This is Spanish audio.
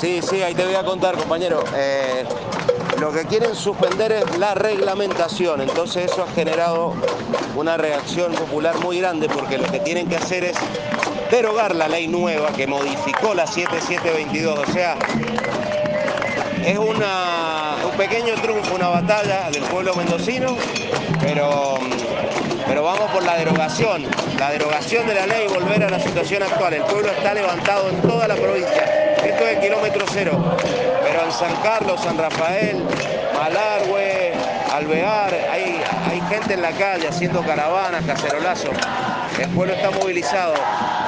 Sí, sí, ahí te voy a contar, compañero. Eh, lo que quieren suspender es la reglamentación, entonces eso ha generado una reacción popular muy grande porque lo que tienen que hacer es derogar la ley nueva que modificó la 7722, o sea, es un pequeño triunfo, una batalla del pueblo mendocino, pero, pero vamos por la derogación, la derogación de la ley y volver a la situación actual. El pueblo está levantado en toda la provincia, kilómetro cero, pero en San Carlos, San Rafael, Malargüe, Alvear, hay, hay gente en la calle haciendo caravanas, cacerolazos. El pueblo está movilizado.